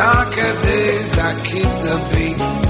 darker days I keep the beat.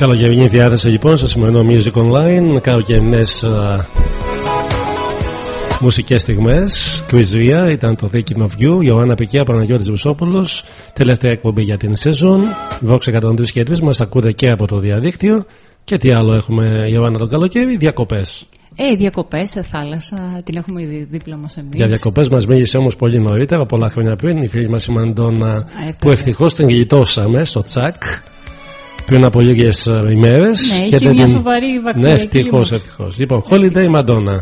Καλοκαιρινή διάθεση λοιπόν στο σημερινό Music Online. Καλοκαιρινέ μουσικές στιγμές. Chris Ria ήταν το Thinking of You. Ιωάννα Πικία, Παναγιώτης Βουσόπουλο. Τελευταία εκπομπή για την season. Vox 103 και 3 μας ακούτε και από το διαδίκτυο. Και τι άλλο έχουμε, Ιωάννα, το καλοκαίρι, διακοπές. Ε, διακοπές σε θάλασσα, την έχουμε ήδη δίπλα μας εμείς. Για διακοπές μας μίλησε όμως πολύ νωρίτερα, πολλά χρόνια πριν, η φίλη μας η Μαντόνα, Ε, που ευτυχώς την γλιτώσαμε στο τσακ πριν από λίγες ημέρες. Ναι, είχε μια σοβαρή Ναι, βακτηριακή ευτυχώς, λίμωξη. ευτυχώς. Λοιπόν, Holiday Madonna.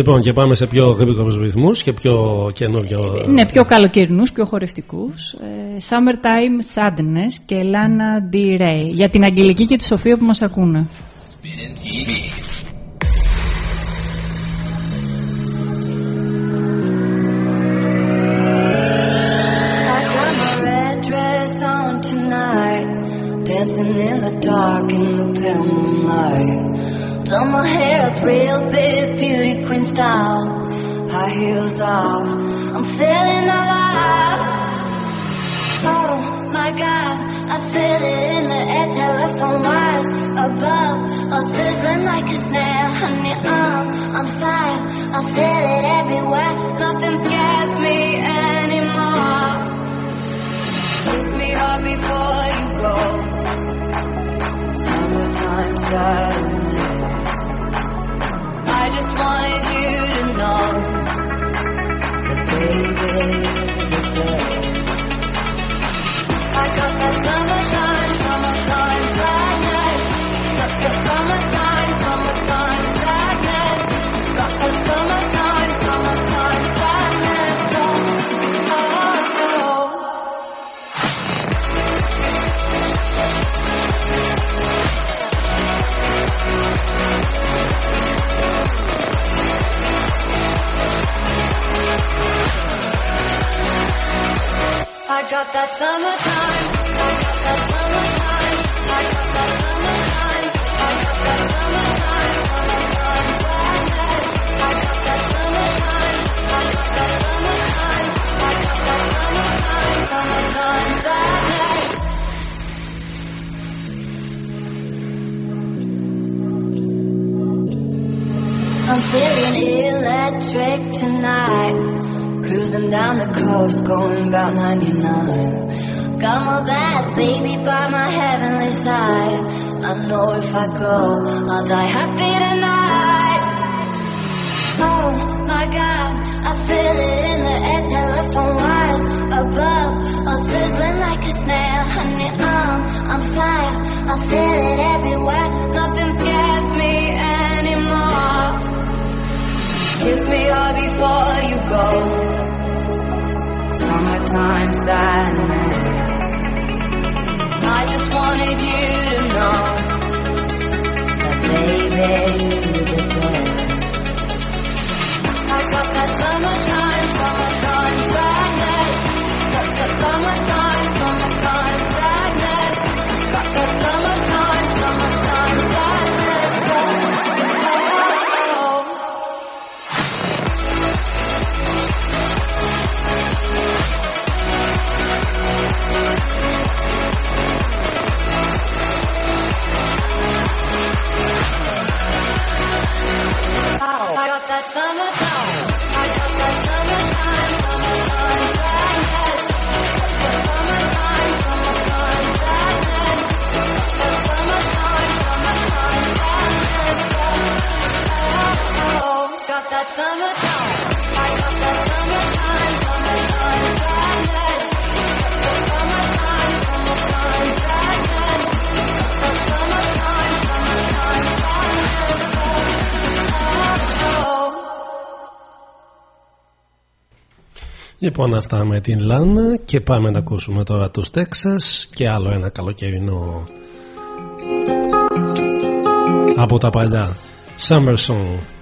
Λοιπόν, και πάμε σε πιο γρήγορους ρυθμούς και πιο καινούριο. Ναι, πιο καλοκαιρινούς, πιο χορευτικούς. Ε, Summertime Sadness και Lana D. Ray. Για την Αγγελική και τη Σοφία που μας ακούνε. God, I feel it in the air, telephone wires above, all sizzling like a snare. Honey, um, I'm on fire, I feel it everywhere. Nothing scares me anymore. Kiss me hard before you go. Summertime sadness. I just wanted you to know that baby you're the só caçamos nós. That summertime. I got that summertime, summertime summertime, summertime. Oh, got that summertime. I got that Λοιπόν, αυτά με την Λάνα και πάμε να ακούσουμε τώρα τους Τέξας και άλλο ένα καλοκαιρινό από τα παλιά Summer Song.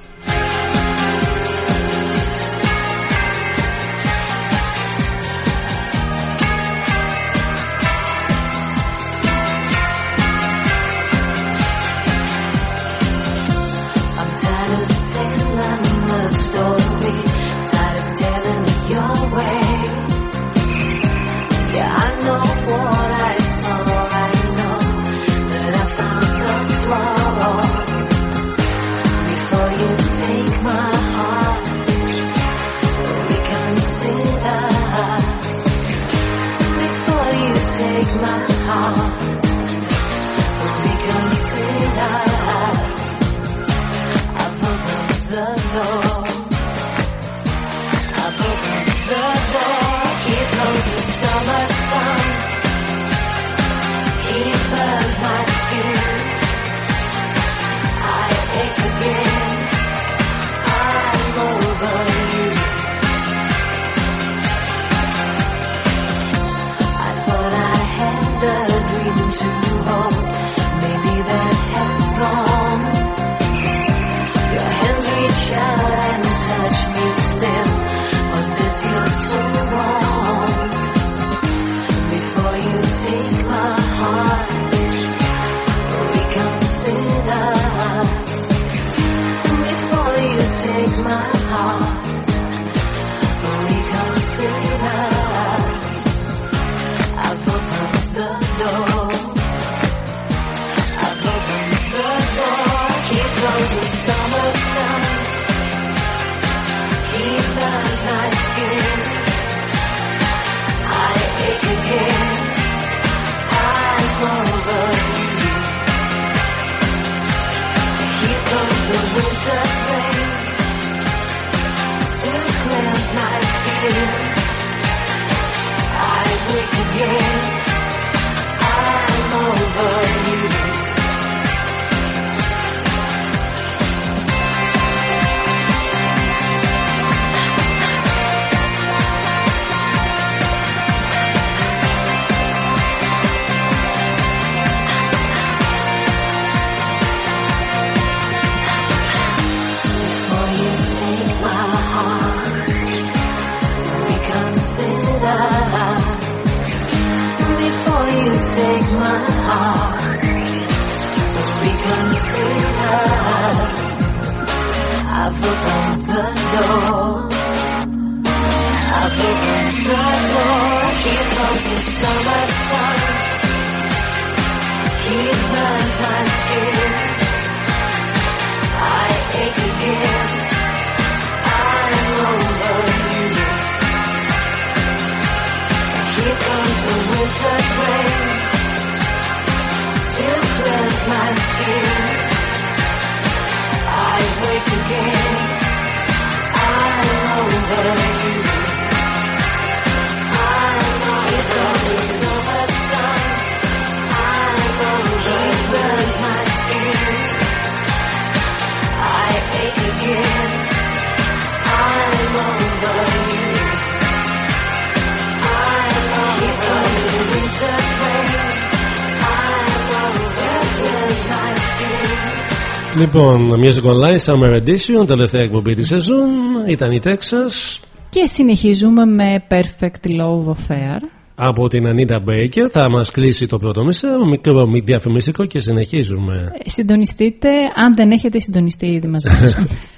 Λοιπόν, Music Online Summer Edition, τελευταία εκπομπή της σεζόν, ήταν η Texas. Και συνεχίζουμε με Perfect Love Affair. Από την Anita Baker θα μας κλείσει το πρώτο μισό, μικρό μη διαφημιστικό και συνεχίζουμε. Ε, συντονιστείτε, αν δεν έχετε συντονιστεί ήδη μαζί μας.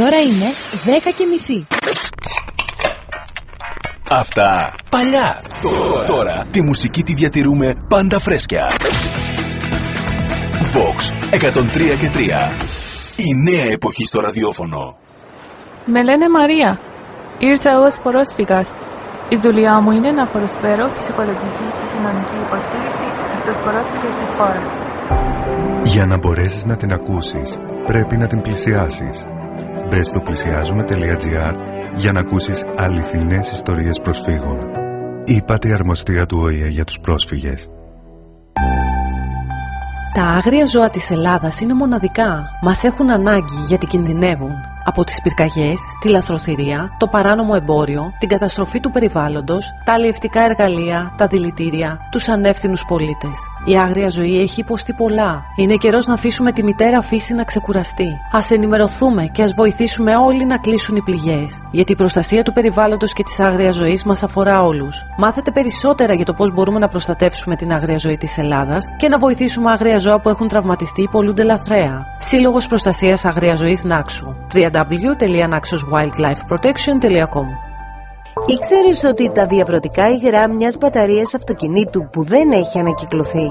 Η ώρα είναι 10 και μισή. Αυτά παλιά. Τώρα, τώρα τη μουσική τη διατηρούμε πάντα φρέσκια. Vox 103 και 3. Η νέα εποχή στο ραδιόφωνο. Με λένε Μαρία. Ήρθα ως πρόσφυγας. Η δουλειά μου είναι να προσφέρω ψυχολογική και κοινωνική υποστήριξη στους πρόσφυγες της χώρας. Για να μπορέσεις να την ακούσεις, πρέπει να την πλησιάσεις. Μπες στο πλησιάζουμε.gr για να ακούσεις αληθινές ιστορίες προσφύγων. Είπατε η αρμοστία του ΟΗΕ για τους πρόσφυγες. Τα άγρια ζώα της Ελλάδας είναι μοναδικά. Μας έχουν ανάγκη γιατί κινδυνεύουν από τις πυρκαγιές, τη λαθροθυρία, το παράνομο εμπόριο, την καταστροφή του περιβάλλοντος, τα αλλιευτικά εργαλεία, τα δηλητήρια, τους ανεύθυνους πολίτες. Η άγρια ζωή έχει υποστεί πολλά. Είναι καιρός να αφήσουμε τη μητέρα φύση να ξεκουραστεί. Ας ενημερωθούμε και ας βοηθήσουμε όλοι να κλείσουν οι πληγές. Γιατί η προστασία του περιβάλλοντος και της άγριας ζωής μας αφορά όλους. Μάθετε περισσότερα για το πώς μπορούμε να προστατεύσουμε την άγρια ζωή της Ελλάδας και να βοηθήσουμε άγρια ζώα που έχουν τραυματιστεί ή πολλούνται λαθρέα. Σύλλογος Προστασίας Αγρίας Ζωής Νάξου www.naxoswildlifeprotection.com Ήξερες ότι τα διαβρωτικά υγρά μιας μπαταρίας αυτοκινήτου που δεν έχει ανακυκλωθεί;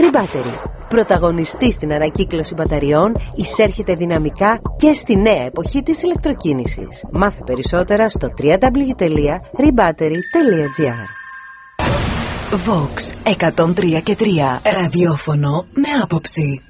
Rebattery. Πρωταγωνιστή στην ανακύκλωση μπαταριών, εισέρχεται δυναμικά και στη νέα εποχή της ηλεκτροκίνησης. Μάθε περισσότερα στο www.rebattery.gr Vox 103 και 3 ραδιόφωνο με άποψη.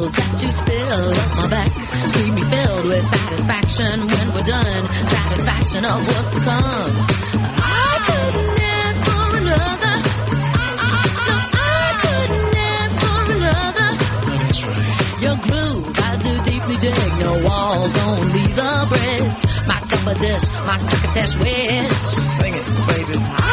Chills that you spill up my back keep me filled with satisfaction when we're done. Satisfaction of what's to come. I couldn't ask for another. No, I couldn't ask for another. Your groove, I do deeply dig. No walls, only the bridge. My supper dish, my crocketesh wish. Sing it, baby.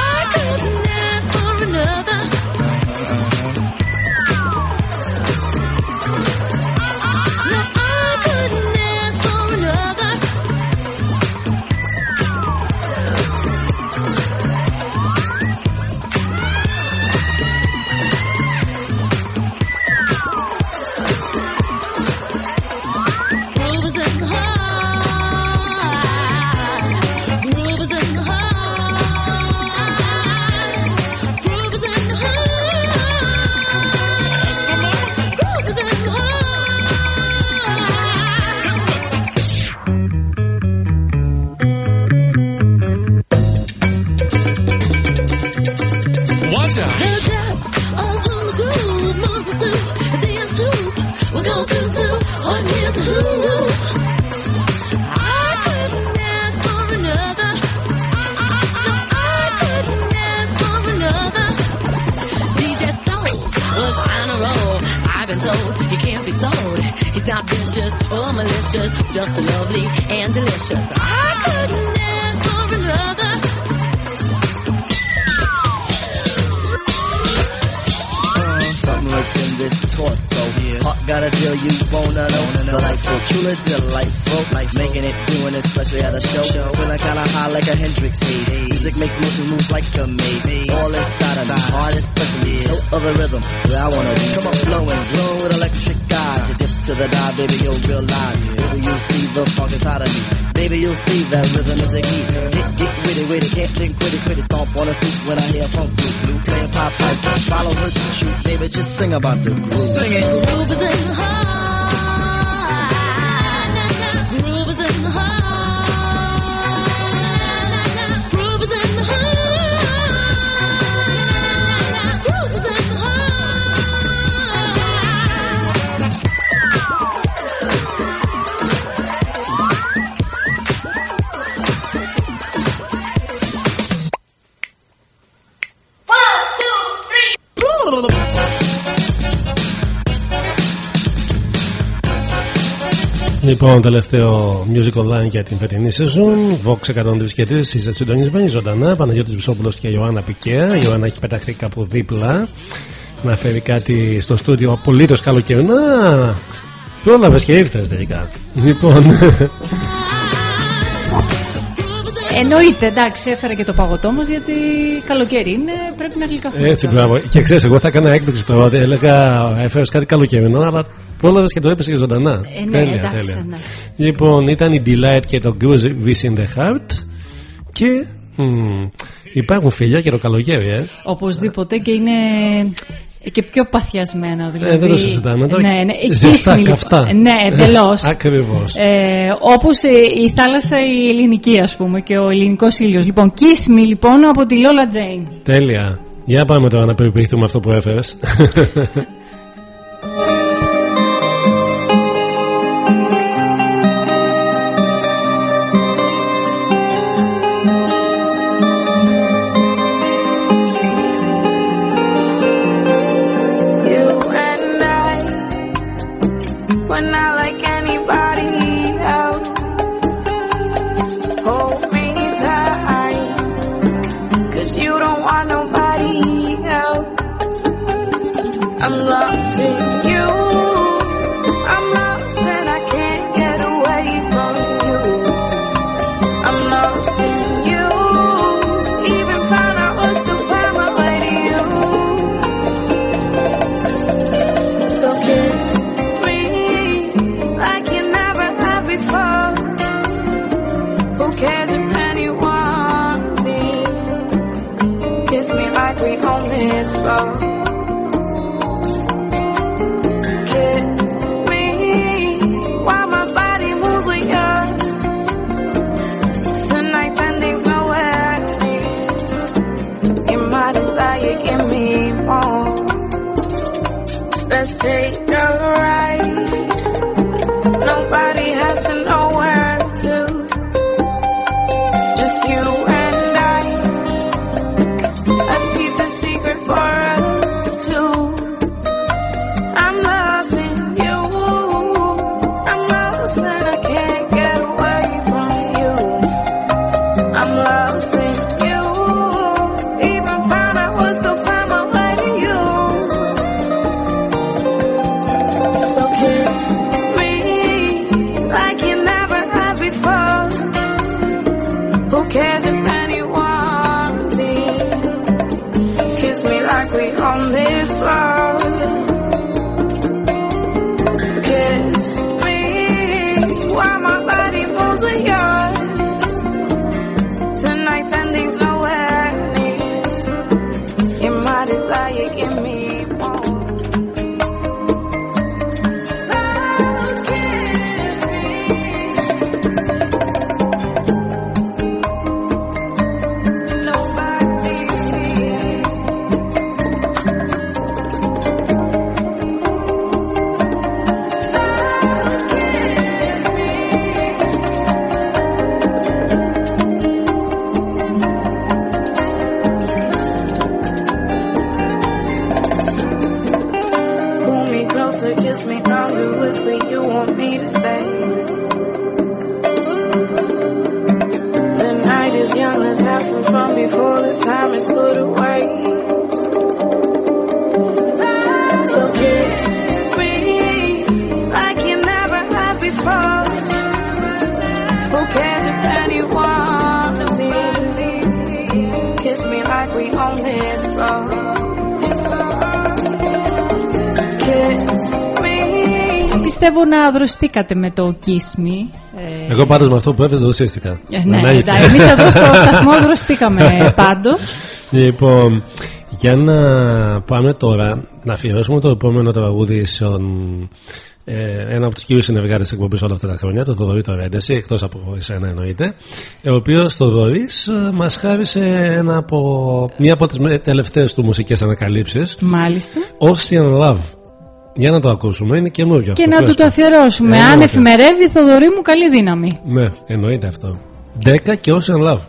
about the Λοιπόν, τελευταίο music online για την φετινή season. Vox 103 και 3 είστε συντονισμένοι ζωντανά. Παναγιώτης Βυσόπουλος και Ιωάννα Πικέα. Η Ιωάννα έχει πεταχθεί κάπου δίπλα να φέρει κάτι στο στούντιο απολύτως καλοκαιρινά. Πρόλαβες και ήρθες τελικά. Λοιπόν, Εννοείται, εντάξει, έφερα και το παγωτό μας γιατί καλοκαίρι είναι, πρέπει να γλυκαθούμε. έτσι μπράβο. Και ξέρεις, εγώ θα έκανα έκπληξη τώρα. ότι Έλεγα, έφερες κάτι καλοκαιρινό, αλλά πρόλαβε και το έπεσε και ζωντανά. Ε, ναι, τέλεια, εντάξει, τέλεια. ναι. Λοιπόν, ήταν η Delight και το Goose Wish in the Heart. Και μ, υπάρχουν φιλιά και το καλοκαίρι, ε. Οπωσδήποτε και είναι και πιο παθιασμένα. Δηλαδή. Ε, δεν το συζητάμε τώρα. Ναι, ναι. Ζεστά Kiss me, καυτά. λοιπόν. Ναι, εντελώς. Ακριβώς. Ε, όπως ε, η θάλασσα η ελληνική ας πούμε και ο ελληνικός ήλιος. Λοιπόν, Kiss Me λοιπόν από τη Lola Jane. Τέλεια. Για πάμε τώρα να περιποιηθούμε αυτό που έφερες. δροσιστήκατε με το Kiss Me. Ε, Εγώ πάντως με αυτό που έφερε δοσίστηκα. ε, ναι, εντάξει, εμείς εδώ στο σταθμό δροσιστήκαμε πάντο. Λοιπόν, για να πάμε τώρα να αφιερώσουμε το επόμενο τραγούδι στον ε, ένα από τους κύριους συνεργάτες τη εκπομπής όλα αυτά τα χρόνια, τον Θοδωρή το Ρέντεση, εκτός από εσένα εννοείται, ο οποίος Θοδωρής μας χάρισε ένα από, μία από τις τελευταίες του μουσικές ανακαλύψεις. Μάλιστα. Ocean Love. Για να το ακούσουμε, είναι καινούριο Και αυτό. να πες του το το. αφιερώσουμε. Ε, Αν εννοείται. εφημερεύει, Θοδωρή μου, καλή δύναμη. Ναι, εννοείται αυτό. 10 και Ocean Love.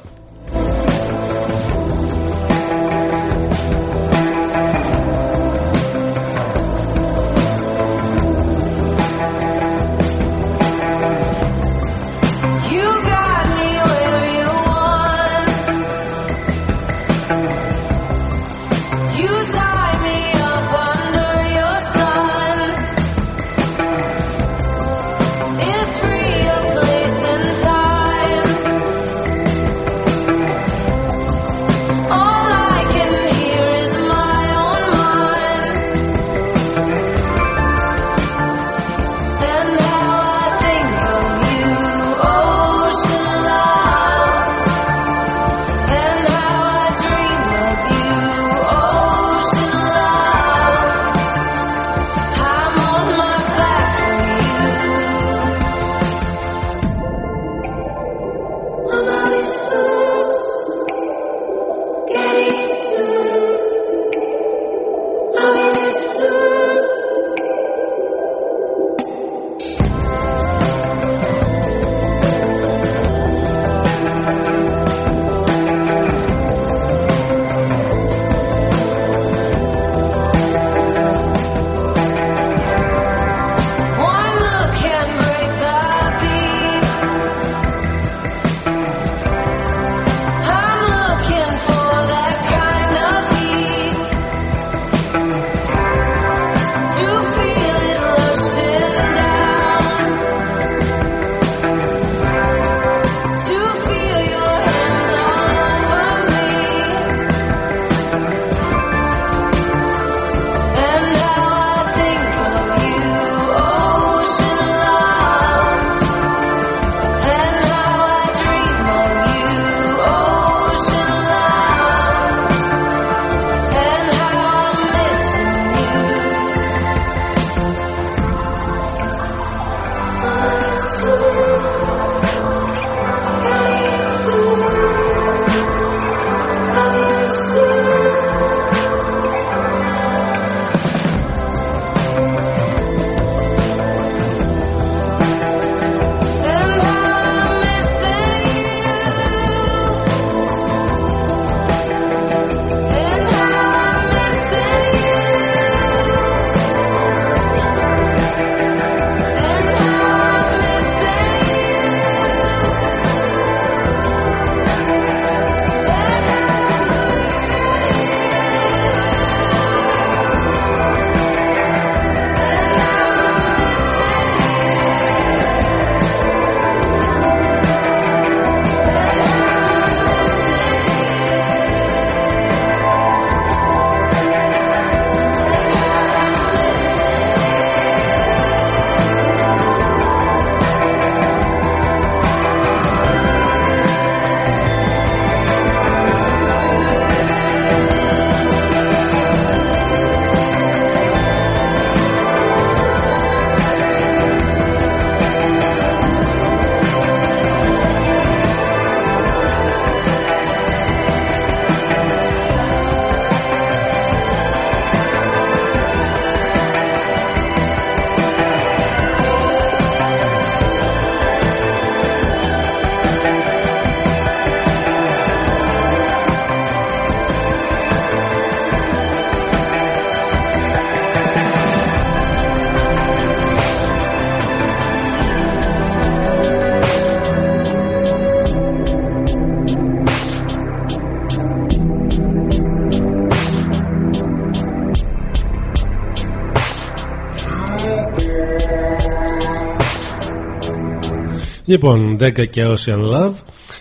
Λοιπόν, Ντέκα και Ocean Love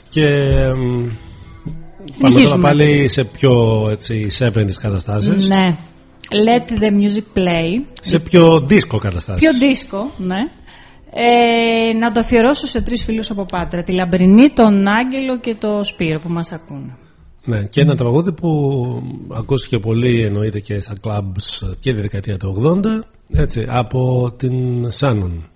και πάμε τώρα πάλι σε πιο έτσι, 70's καταστάσεις. Ναι. Let the music play. Σε πιο δίσκο καταστάσεις. Πιο δίσκο, ναι. Ε, να το αφιερώσω σε τρεις φίλους από Πάτρα. Τη Λαμπρινή, τον Άγγελο και το Σπύρο που μας ακούνε. Ναι, και ένα τραγούδι που ακούστηκε πολύ εννοείται και στα κλαμπς και τη δεκαετία του 80, έτσι, από την Σάνων.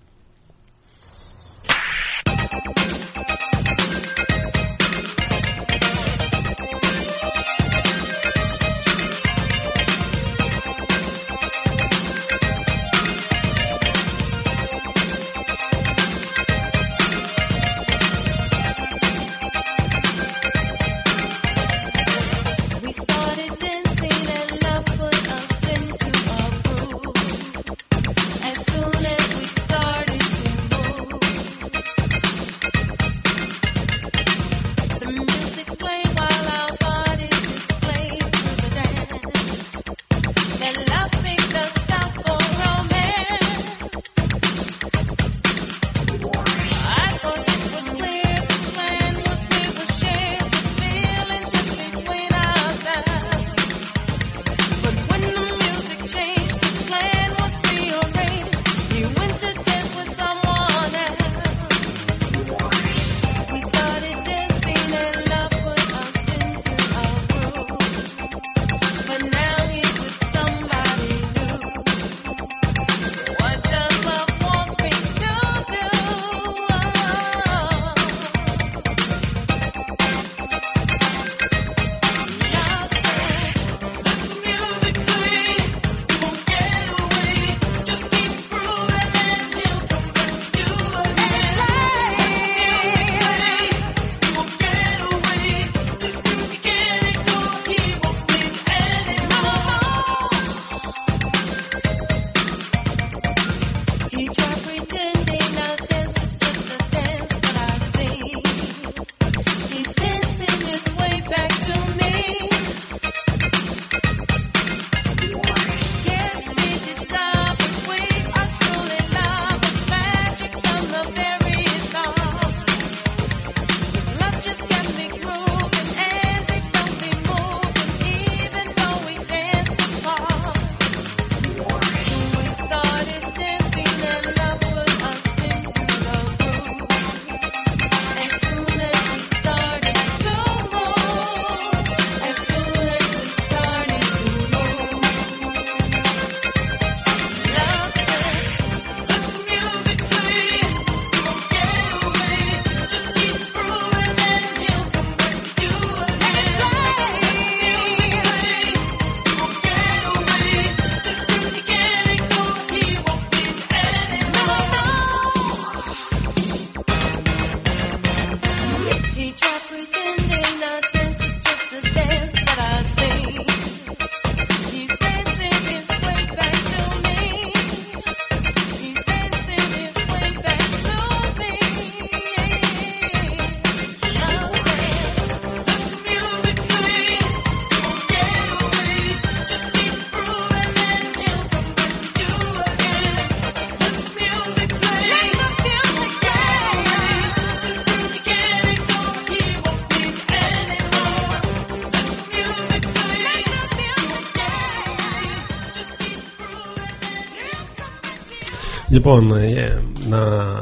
Λοιπόν, ε, να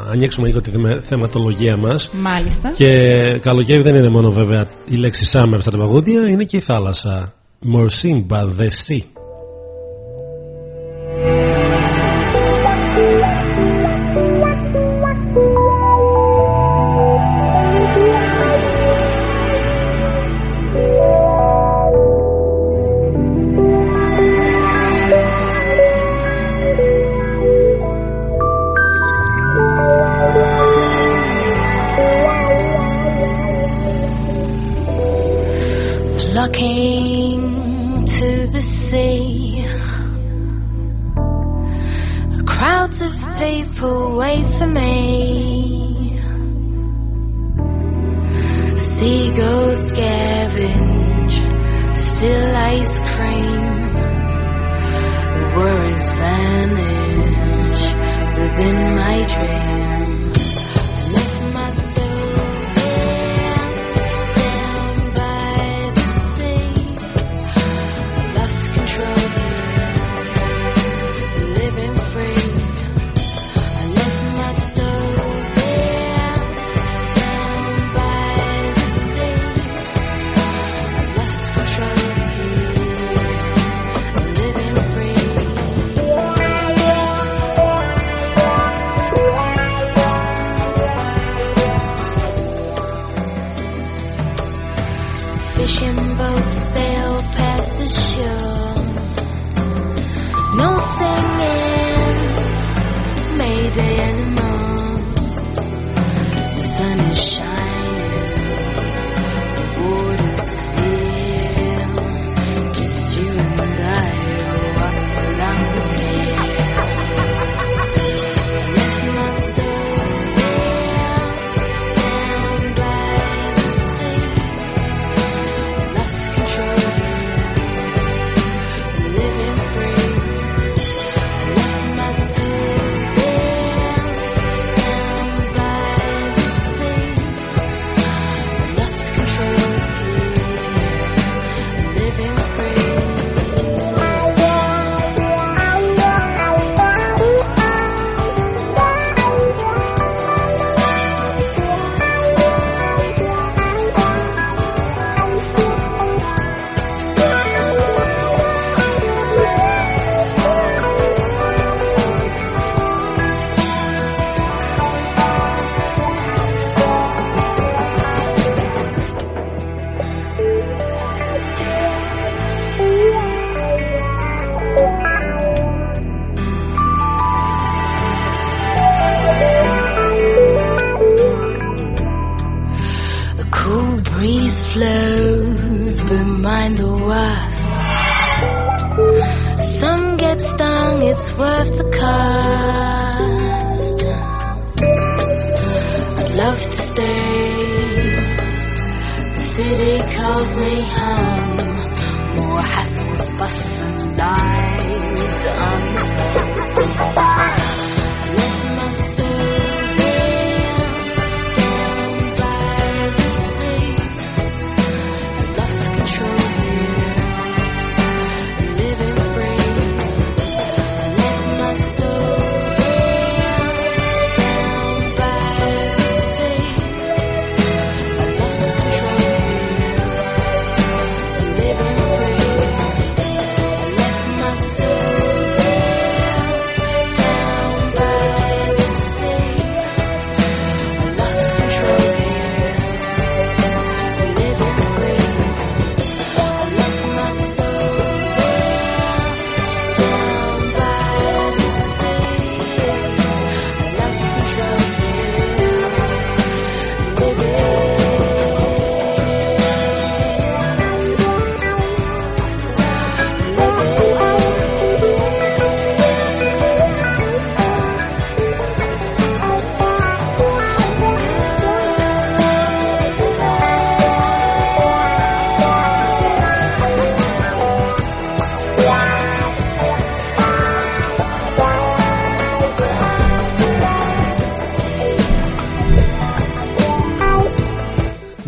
ανοίξουμε λίγο τη θεματολογία μας. Μάλιστα. Και καλοκαίρι δεν είναι μόνο βέβαια η λέξη summer στα παγόδια, είναι και η θάλασσα. Μορσίμπα.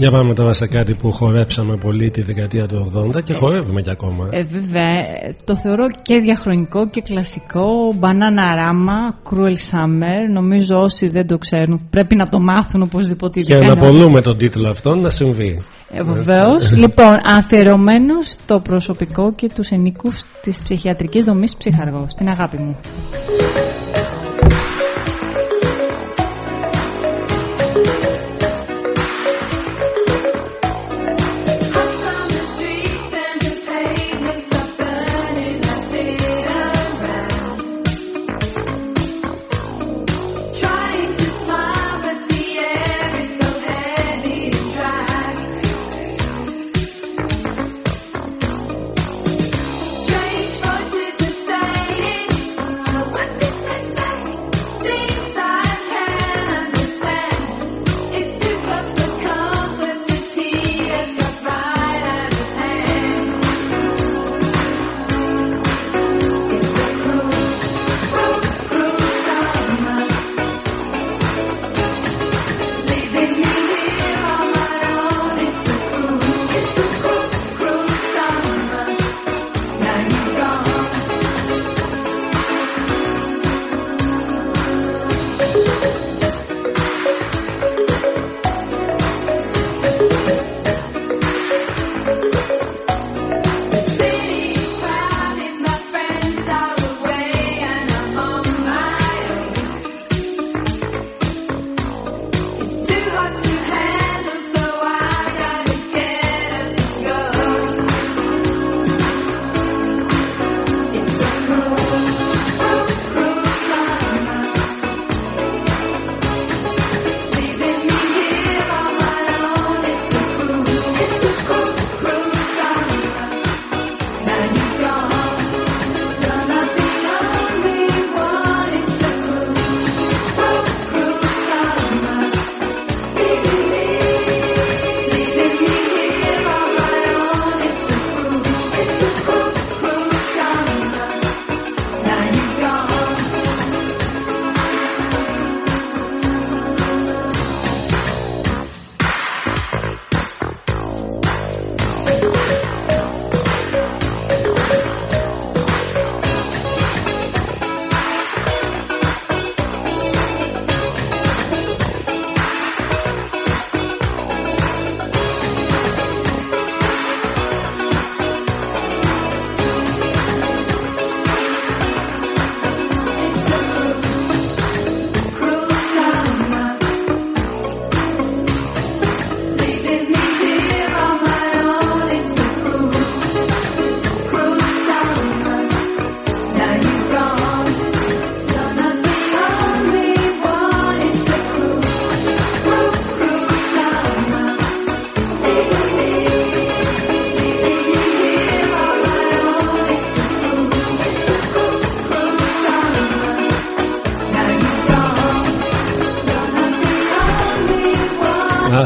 Για πάμε τώρα σε κάτι που χορέψαμε πολύ τη δεκαετία του 80 και χορεύουμε κι ακόμα. Ε, βέβαια, ε, το θεωρώ και διαχρονικό και κλασικό. Banana Rama, Cruel Summer. Νομίζω όσοι δεν το ξέρουν πρέπει να το μάθουν οπωσδήποτε. Και ειδικά να νεότεροι. πολλούμε τον τίτλο αυτόν να συμβεί. Ε, Βεβαίως. λοιπόν, αφιερωμένος στο προσωπικό και τους ενίκους της ψυχιατρικής δομής ψυχαργός. Την αγάπη μου.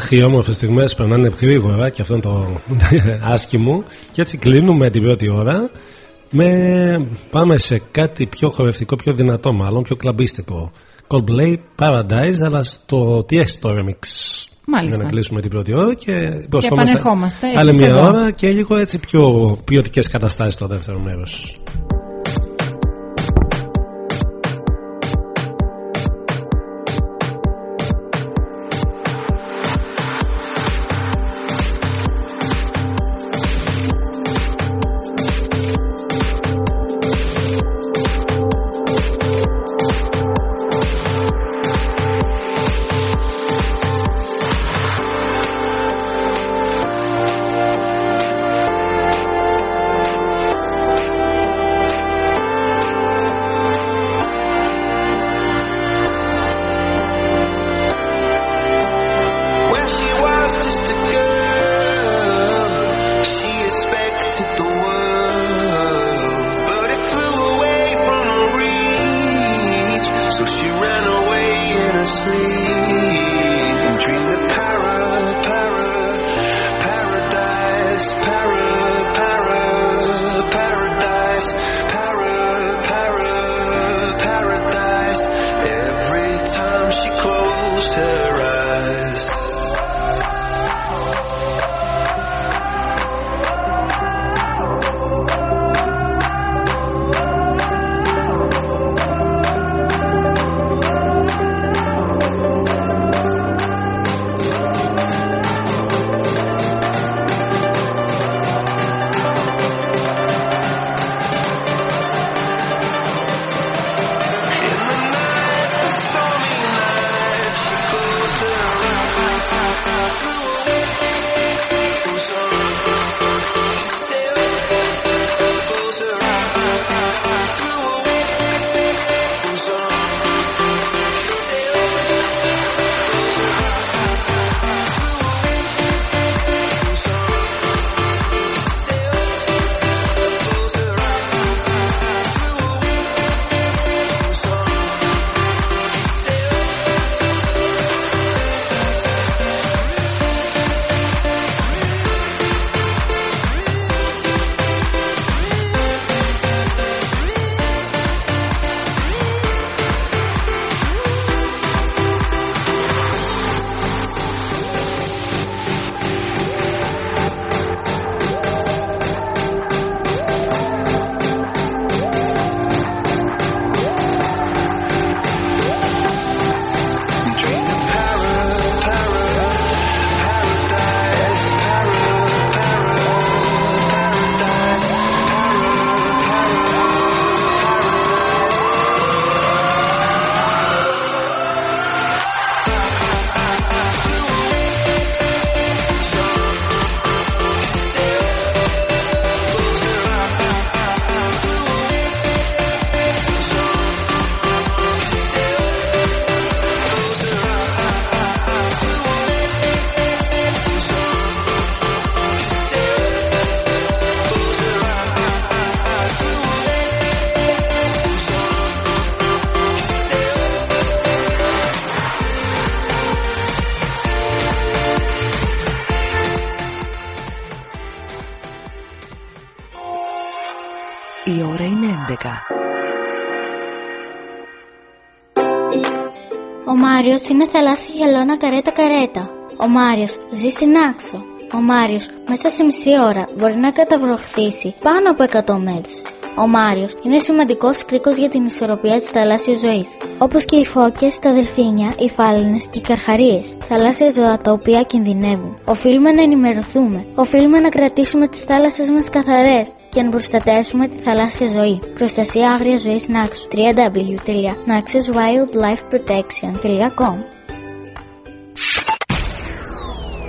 Αχ, οι όμορφες στιγμές περνάνε γρήγορα και αυτό είναι το άσχημο. Και έτσι κλείνουμε την πρώτη ώρα. Με... Πάμε σε κάτι πιο χορευτικό, πιο δυνατό μάλλον, πιο κλαμπίστικο. Coldplay Paradise, αλλά στο τι έχει το remix. Μάλιστα. Για να κλείσουμε την πρώτη ώρα και Και προσχόμαστε επανερχόμαστε. άλλη εσείς μια εδώ. ώρα και λίγο έτσι πιο ποιοτικές καταστάσεις στο δεύτερο μέρος. Καρέτα καρέτα. Ο Μάριος ζει στην Άξο. Ο Μάριος μέσα σε μισή ώρα μπορεί να καταβροχθήσει πάνω από 100 μέλισσες. Ο Μάριος είναι σημαντικός κρίκος για την ισορροπία της θαλάσσιας ζωής. Όπως και οι φώκες, τα δελφίνια, οι φάλαινες και οι καρχαρίες. Θαλάσσια ζώα τα οποία κινδυνεύουν. Οφείλουμε να ενημερωθούμε. Οφείλουμε να κρατήσουμε τις θάλασσες μας καθαρές και να προστατεύσουμε τη θαλάσσια ζωή. Προστασία άγρια ζωής Νάξου. www.naxoswildlifeprotection.com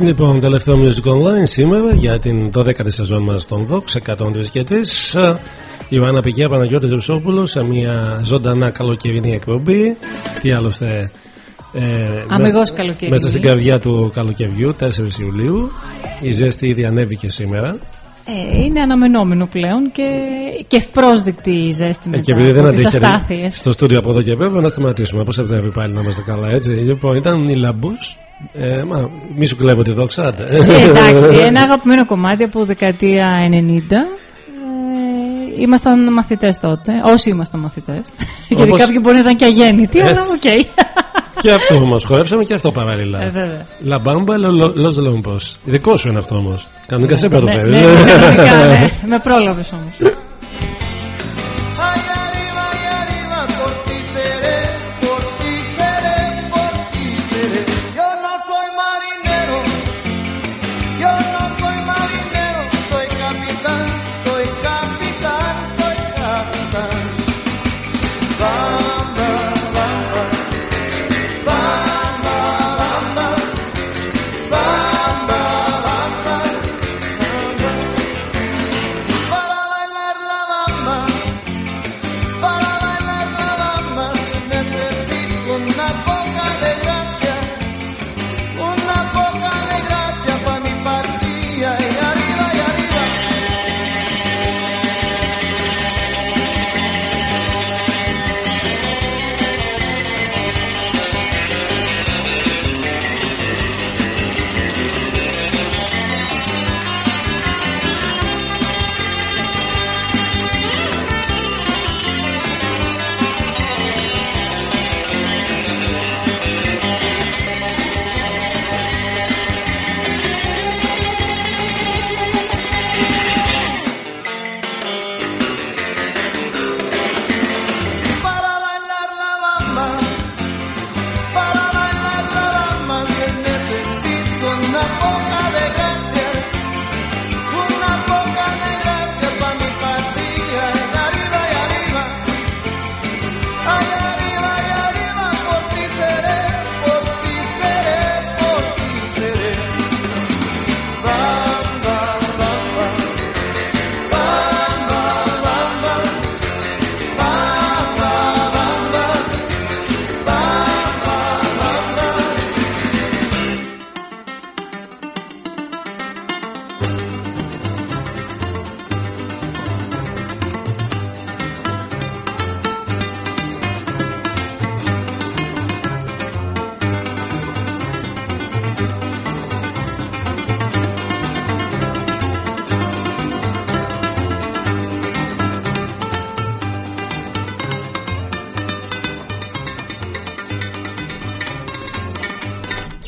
Λοιπόν, τελευταίο Music Online σήμερα για την 12η σεζόν μας των Vox 103 και της Ιωάννα Πικιά Παναγιώτης Ρουσόπουλο σε μια ζωντανά καλοκαιρινή εκπομπή. Τι άλλωστε ε, Αμυγός μέσα- καλοκαιρινή. Μέσα στην καρδιά του καλοκαιριού 4 Ιουλίου. Η ζέστη ήδη ανέβηκε σήμερα. Ε, είναι αναμενόμενο πλέον και, και ευπρόσδεκτη η ζέστη Ε, μετά και επειδή δεν από τις αντέχει αστάθειες. στο στούντιο από εδώ και πέρα να σταματήσουμε. Από Σεπτέμβρη πάλι να είμαστε καλά έτσι. Λοιπόν ήταν η Λαμπούς ε, μα, Μη σου κλέβω τη δόξα άντε. Ε, εντάξει, ένα αγαπημένο κομμάτι από δεκαετία 90. Ε, ήμασταν μαθητές τότε, όσοι ήμασταν μαθητές. Γιατί Όπως- κάποιοι μπορεί να ήταν και αγέννητοι, αλλά Έτσι. οκ. Και αυτό μας χορέψαμε και αυτό παράλληλα. Ε, βέβαια. La Bamba, Los Lobos. Δικό σου είναι αυτό όμως. Κανονικά σε Ναι, το ναι, φέρει. ναι, κανονικά, ναι. Με πρόλαβες όμως.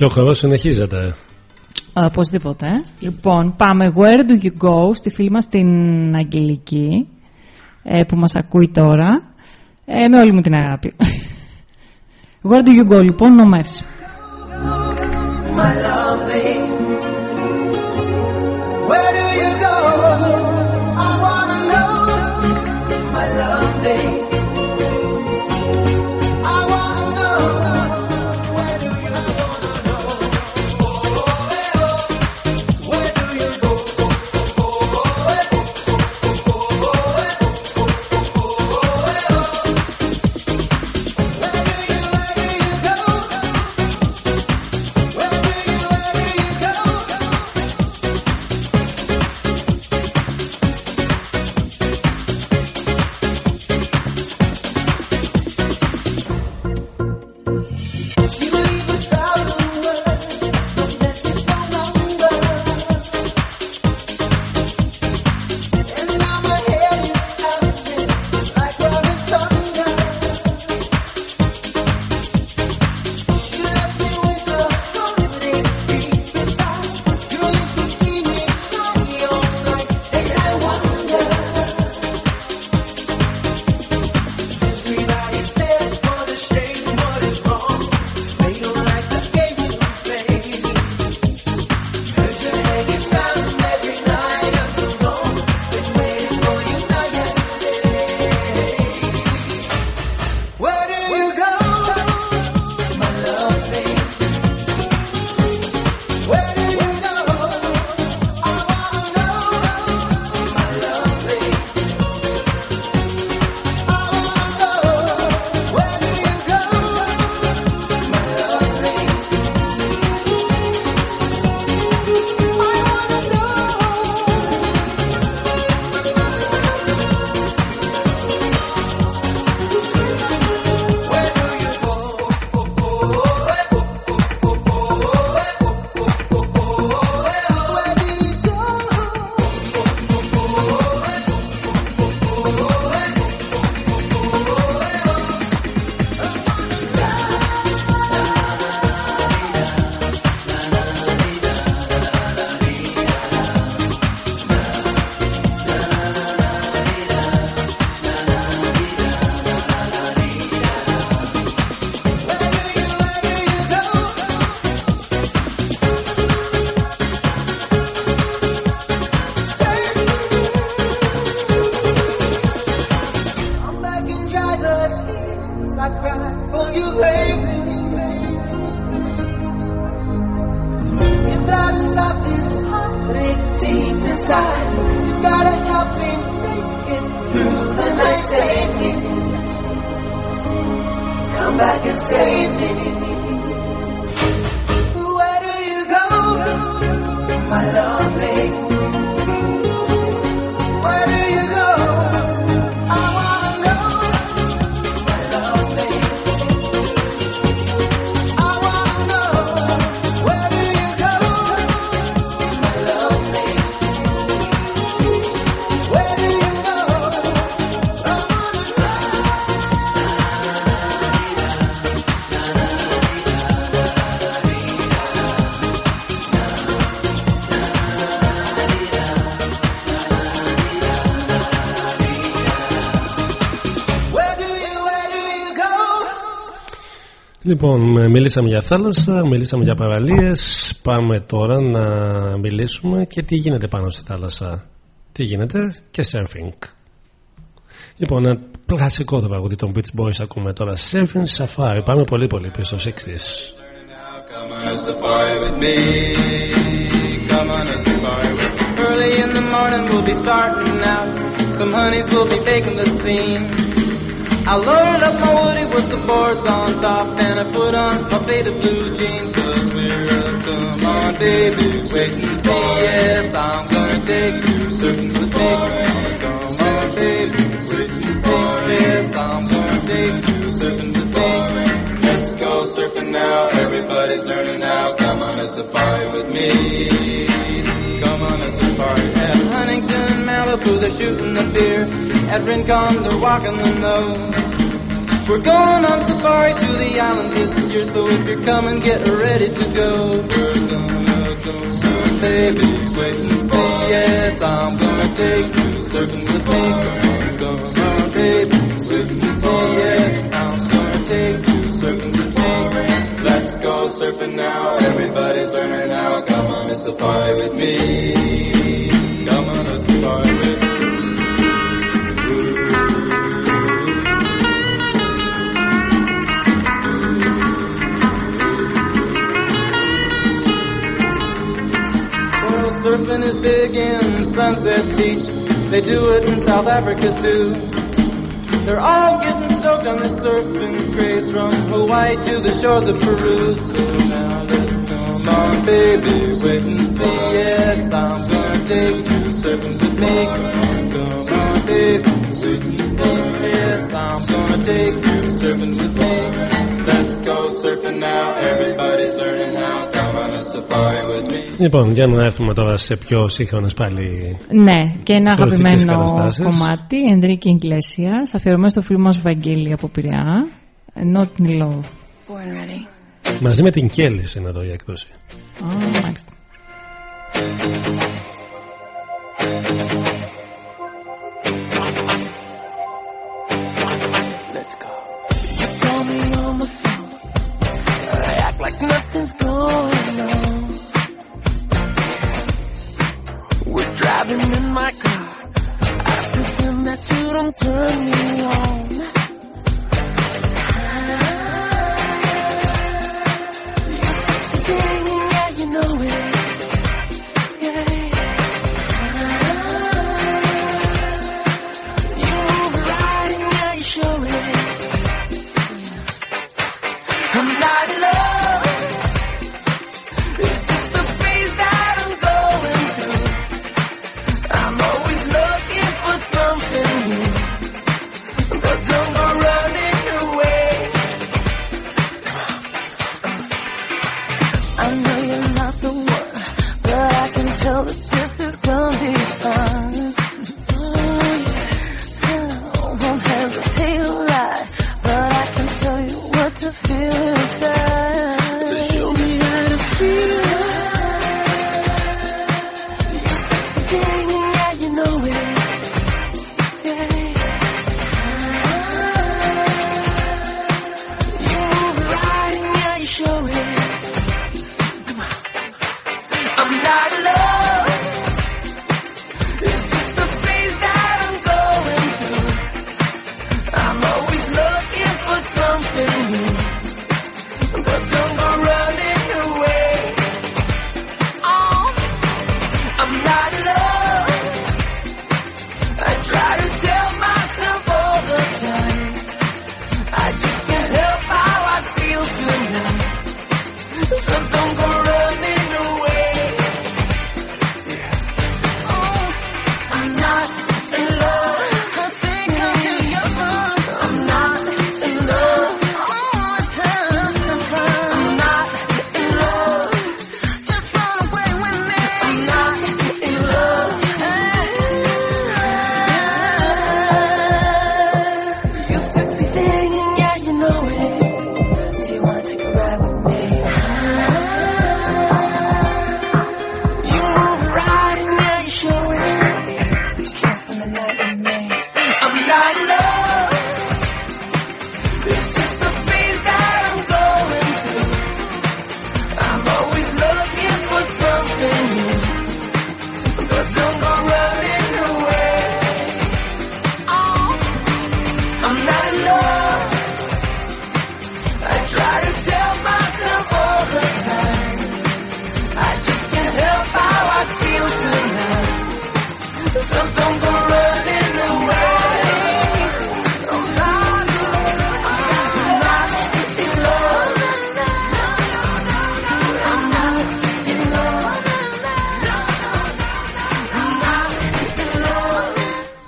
Και ο χορό συνεχίζεται; Οπωσδήποτε. Λοιπόν, πάμε Where do you go; Στη φίλη μας την Αγγελική ε, που μας ακούει τώρα ε, με όλη μου την αγάπη. Where do you go λοιπόν, no mercy. my lovely. Λοιπόν, ε, μιλήσαμε για θάλασσα, μιλήσαμε για παραλίες. Πάμε τώρα να μιλήσουμε και τι γίνεται πάνω στη θάλασσα. Τι γίνεται και surfing. Λοιπόν, ένα κλασικό το τραγούδι των Beach Boys ακούμε τώρα. Surfing Safari. Πάμε πολύ πολύ πίσω 60s. Come on a safari with me. Come on a safari with me. Early in the morning we'll be starting out. Some honeys will be making the scene. I loaded up my woody with the boards on top and I put on my faded blue jeans cause we're up. Come on baby, wait and see. Yes, I'm gonna take you surfing with me. Come on baby, wait and see. Yes, I'm gonna take you surfing with me. Let's go surfing now, everybody's learning now. Come on a safari with me. Come on a safari. At Huntington Malibu, they're shooting the beer. At Rincon, they're walking the nose. We're going on safari to the islands this year, so if you're coming, get ready to go. We're gonna go surf, baby. Wait and see, yes, I'm gonna take you surfing with me. Come on, go surf, baby. Wait and see, yes, I'm gonna take you surfing with me. Let's go surfing now, everybody's learning now. Come on a safari with me. Come on a safari with me. Surfing is big in Sunset Beach. They do it in South Africa too. They're all getting stoked on this surfing craze from Hawaii to the shores of Peru. So now let's come on, baby, wait and see. Yes, I'm gonna take you surfing with me. Come on, baby, wait and see. Yes, I'm gonna take you surfing with me. Let's go surfing now. Everybody's learning now. Come on a safari with me. Λοιπόν, για να έρθουμε τώρα σε πιο σύγχρονε πάλι. Ναι, και ένα Χωριστικές αγαπημένο καταστάσεις. κομμάτι, Ενδρίκη Ιγκλέσια, αφιερωμένο στο φίλο μα Βαγγέλη από Πειραιά. Not in Love. Born ready. Μαζί με την Κέλλη είναι εδώ η έκδοση. Α, μάλιστα. Let's go. You call me on the phone. I act like nothing's going on. We're driving in my car. I pretend that you don't turn me on.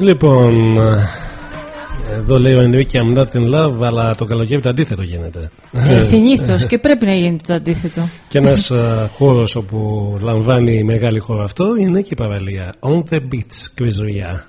Λοιπόν, εδώ λέει ο Ενρίκη I'm not love, αλλά το καλοκαίρι το αντίθετο γίνεται. Ε, Συνήθως και πρέπει να γίνεται το αντίθετο. Και ένας ε, χώρος όπου λαμβάνει μεγάλη χώρα αυτό είναι και η παραλία. On the beach, Κρυζουριά.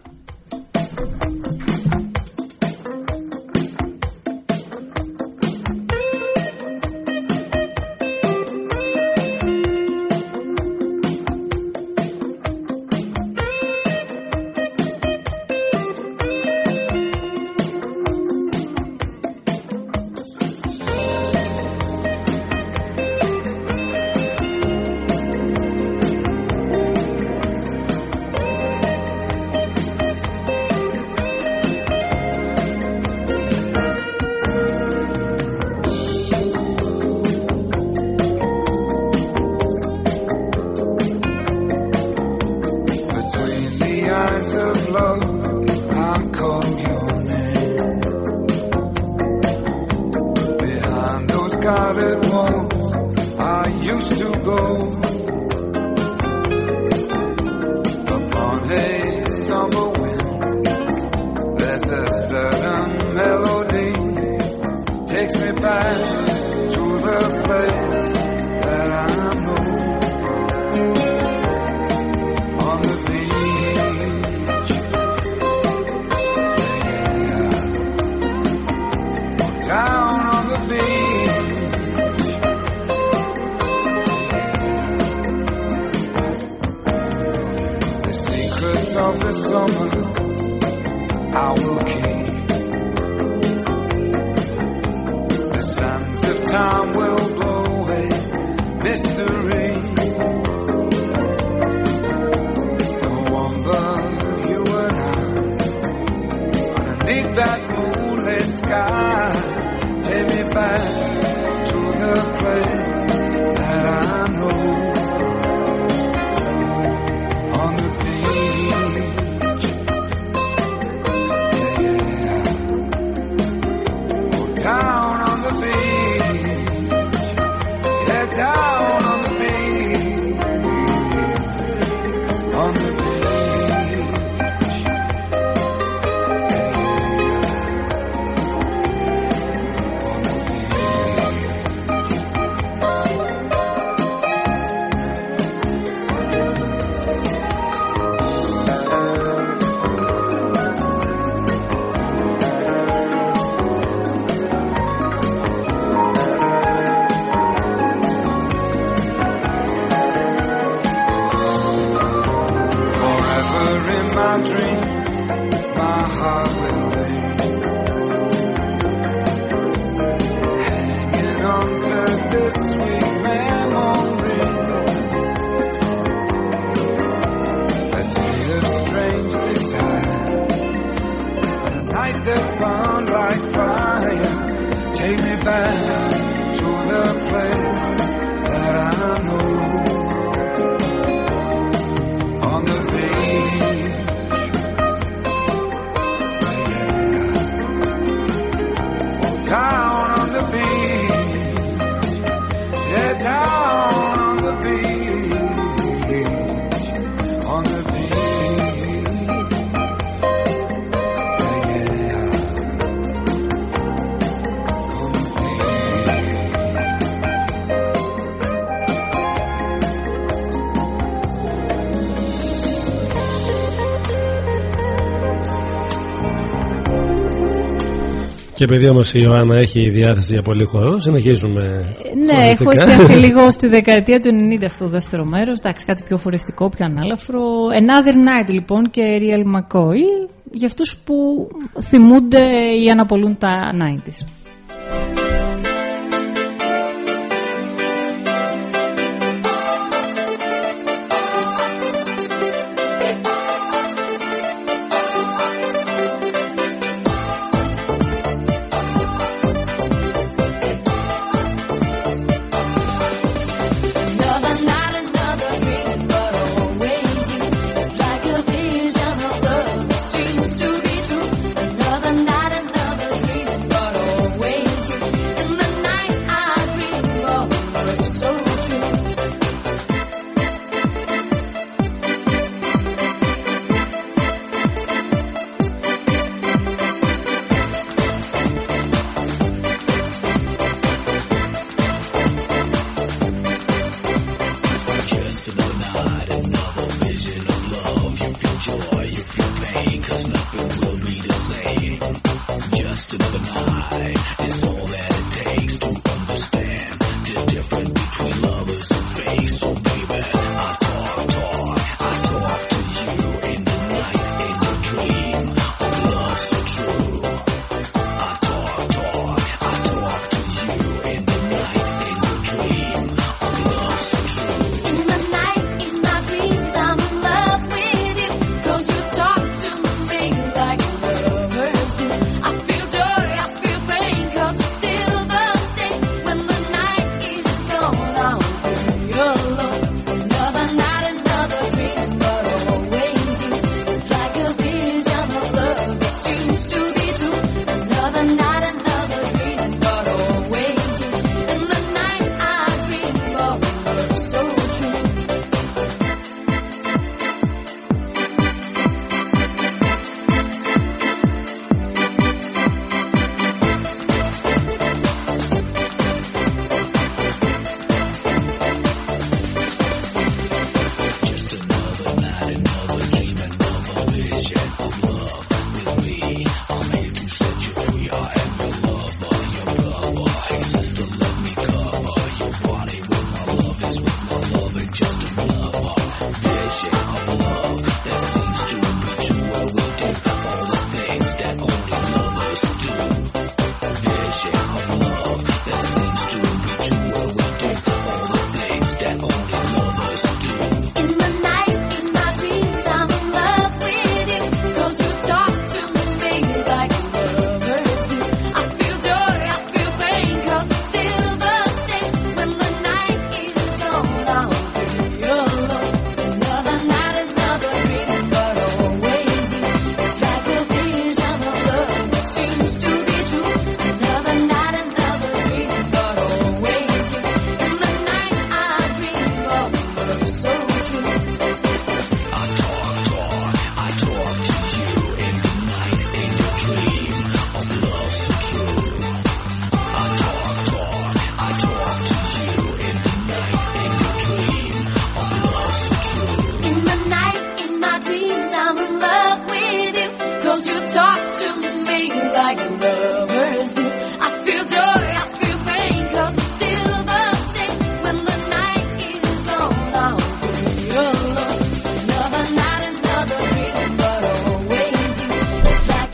επειδή όμως η Ιωάννα έχει διάθεση για πολύ χωρό, συνεχίζουμε. Ε, ναι, έχω εστιάσει λίγο στη δεκαετία του 90 αυτό το δεύτερο μέρος. Εντάξει, κάτι πιο φορεστικό πιο ανάλαφρο. Another Night λοιπόν και Real McCoy για αυτούς που θυμούνται ή αναπολούν τα 90s.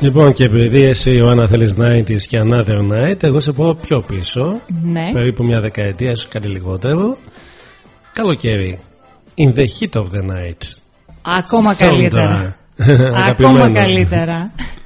Λοιπόν, και επειδή εσύ, Ιωάννα, θέλεις 90s και Another Night, εγώ σε πω πιο πίσω. Ναι. Περίπου μια δεκαετία, ίσως κάτι λιγότερο. Καλοκαίρι. In the heat of the night. Ακόμα Sandra. καλύτερα. Ακόμα Αγαπημένο. καλύτερα.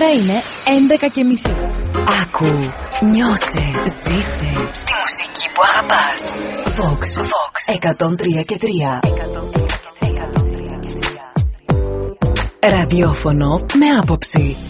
ώρα είναι 11 και μισή. Άκου, νιώσε, ζήσε στη μουσική που αγαπάς. Vox, Vox, 103 και 3. Ραδιόφωνο με άποψη.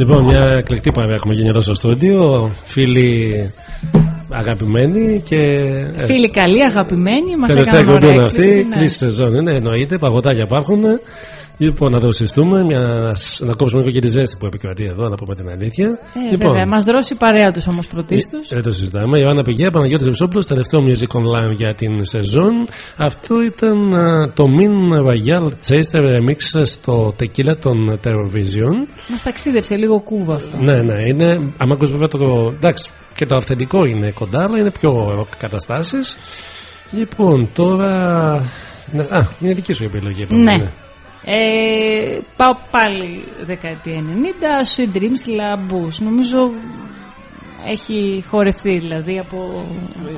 Λοιπόν, μια εκλεκτή παρέα έχουμε γίνει εδώ στο στούντιο. Φίλοι αγαπημένοι και. ε, Φίλοι καλοί, αγαπημένοι, μας Τελευταία έκαναν εκπομπή ωραία είναι αυτή. έκκληση, ναι. Κλείσει σεζόν είναι, εννοείται. Παγωτάκια υπάρχουν. Λοιπόν, να το συστούμε, μια, να κόψουμε λίγο και τη ζέστη που επικρατεί εδώ, να πούμε την αλήθεια. Ε, λοιπόν, βέβαια, μας δρώσει η παρέα τους όμως πρωτίστως. δεν το συζητάμε. Η Ιωάννα Πηγαία, Παναγιώτης Βυσόπουλο, τελευταίο Music Online για την σεζόν. Αυτό ήταν α, το Min Royal Chester Remix στο Tequila των Terrorvision. Μας ταξίδεψε λίγο κούβα αυτό. Ναι, ναι, είναι. Αν ακούσει βέβαια το. Εντάξει, και το αυθεντικό είναι κοντά, αλλά είναι πιο rock καταστάσεις. Λοιπόν, τώρα. Ναι, α, είναι δική σου η επιλογή. είπαμε, Ναι. Ε, πάω πάλι δεκαετία 90, Sweet Dreams, Labus. Νομίζω έχει χορευτεί δηλαδή από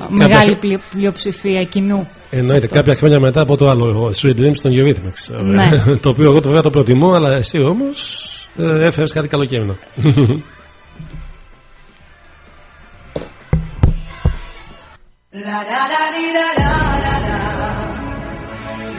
μεγάλη πλειο- πλειοψηφία κοινού. Εννοείται, κάποια χρόνια μετά από το άλλο Sweet Dreams των Eurythmics. Ναι. το οποίο εγώ το βέβαια το προτιμώ, αλλά εσύ όμως ε, έφερες κάτι καλοκαίρινο. La da da dee da da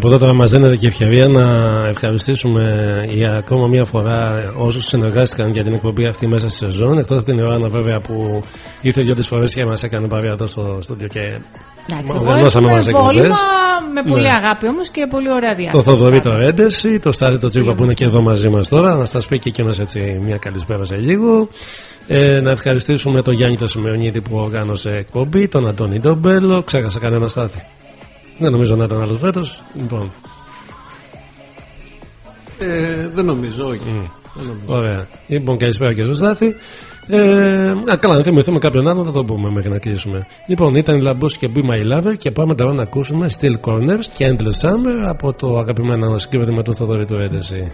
Κάπου εδώ τώρα μας δίνεται και ευκαιρία να ευχαριστήσουμε για ακόμα μια φορά όσους συνεργάστηκαν για την εκπομπή αυτή μέσα στη σεζόν. Εκτός από την Ιωάννα βέβαια που ήρθε δύο-τρεις φορές και μας έκανε παρέα εδώ στο στούντιο και Εντάξει, εγώ οργανώσαμε έχουμε μας βόλυμα εκπομπές. με πολύ Ναι. αγάπη όμως και πολύ ωραία Το διάθεση. Θοδωρή το Έντεση, το Στάρι το Τσίγουα που είναι και εδώ μαζί μας τώρα. Να σας πει και εκείνος έτσι μια καλησπέρα σε λίγο. Ε, να ευχαριστήσουμε τον Γιάννη το Σημεωνίδη που οργάνωσε εκπομπή, τον Αντώνη Ντομπέλο. Ξέχασα κανένα στάθη. Δεν νομίζω να ήταν άλλος φέτο. Λοιπόν, Ε, δεν νομίζω, όχι. Δεν νομίζω. Ωραία. Λοιπόν, καλησπέρα και στο Στάθη. Ε, α, καλά, αν θυμηθούμε κάποιον άλλον θα το πούμε μέχρι να κλείσουμε. Λοιπόν, ήταν η Λαμπούς και Be My Lover και πάμε τώρα να ακούσουμε Steel Corners και Endless Summer από το αγαπημένο συγκρότημα του Θοδωρή του Έντεση.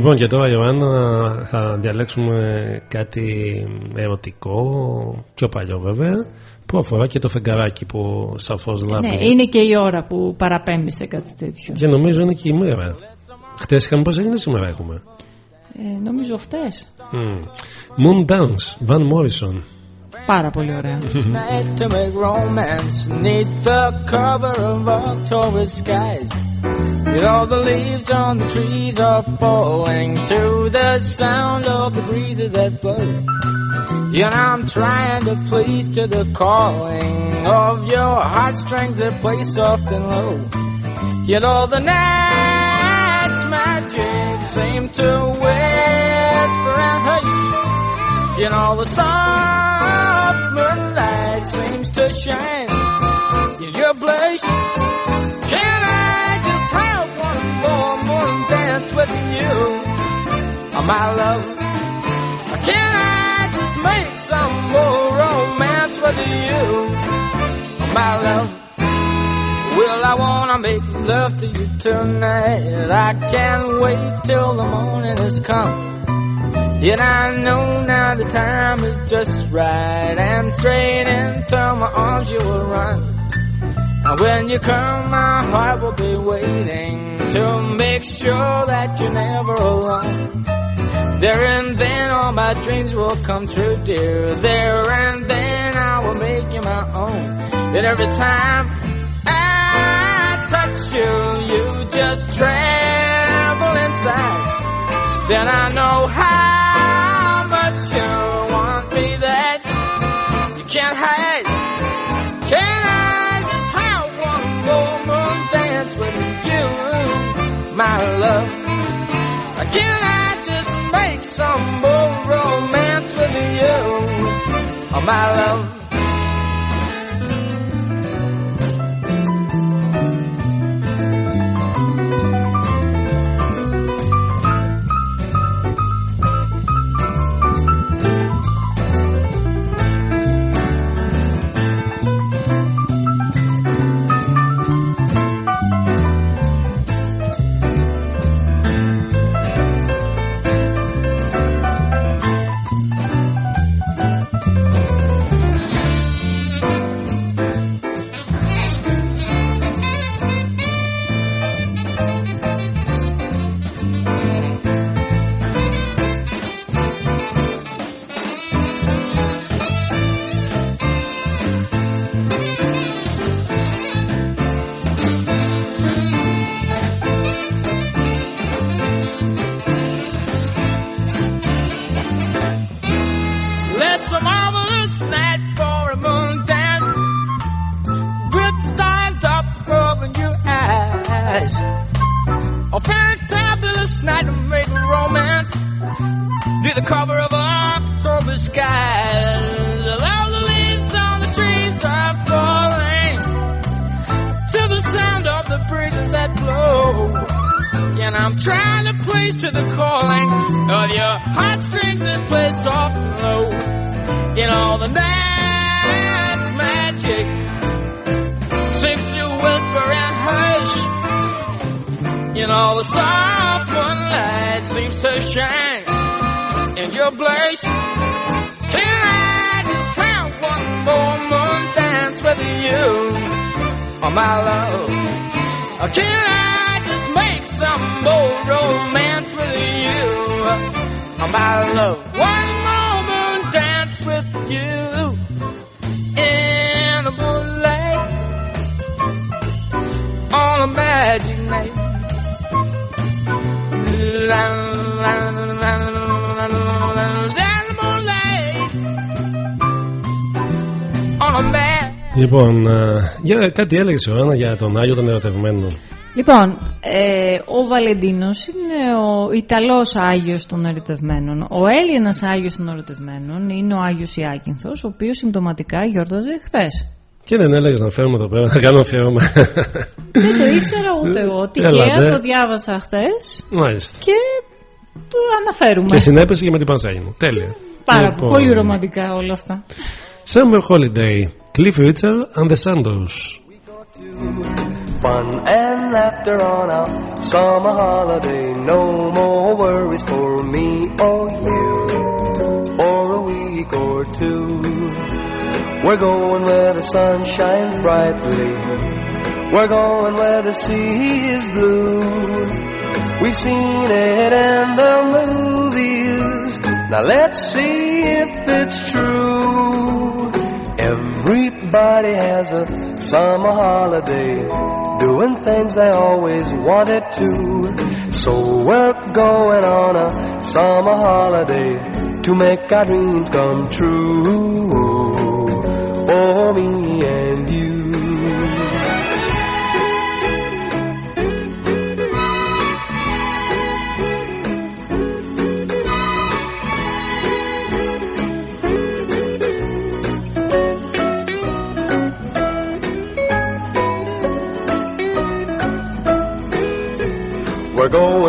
Λοιπόν και τώρα Ιωάννα θα διαλέξουμε κάτι ερωτικό, πιο παλιό βέβαια, που αφορά και το φεγγαράκι που σαφώς λάβει. Ναι, είναι και η ώρα που παραπέμπει σε κάτι τέτοιο. Και νομίζω είναι και η μέρα. Χτες είχαμε πώς έγινε, σήμερα έχουμε; Ε, νομίζω αυτές. Mm. Moon Dance, Van Morrison. Πάρα πολύ ωραία. All the leaves on the trees are falling to the sound of the breezes that blow. And I'm trying to please to the calling of your heartstrings that play soft and low. Yet all the night's magic seem to whisper and hush. And all the soft dance with you, oh, my love? Can I just make some more romance with you, oh, my love? Well, I wanna make love to you tonight. I can't wait till the morning has come. Yet I know now the time is just right And straight into my arms you will run And when you come my heart will be waiting To make sure that you're never alone There and then all my dreams will come true dear. There and then I will make you my own. And every time I touch you You just tremble inside. Then I know how my love? Can I just make some more romance with you, oh, my love? Κάτι έλεγες ο Άννα για τον Άγιο των Ερωτευμένων. Λοιπόν, ε, ο Βαλεντίνος είναι ο Ιταλός Άγιος των Ερωτευμένων. Ο Έλληνας Άγιος των Ερωτευμένων είναι ο Άγιος Ιάκυνθος, ο οποίος συμπτωματικά γιόρταζε χθες. Και δεν έλεγες να φέρουμε εδώ πέρα να κάνω αφιέρωμα. Δεν το ήξερα ούτε εγώ. Τυχαία Έλατε. το διάβασα χθες Μάλιστα. και το αναφέρουμε. Και συνέπεσε και με την Πανσάγινο. Τέλεια. Πάρα Λοιπόν, πολύ ρομαντικά όλα αυτά. Summer Holiday. Cliff Richard and the Sandos. Fun and laughter on a summer holiday. No more worries for me or you. For a week or two. We're going where the sun shines brightly. We're going where the sea is blue. We've seen it in the movies. Now let's see if it's true. Everybody has a summer holiday, doing things they always wanted to. So we're going on a summer holiday to make our dreams come true. For me and you.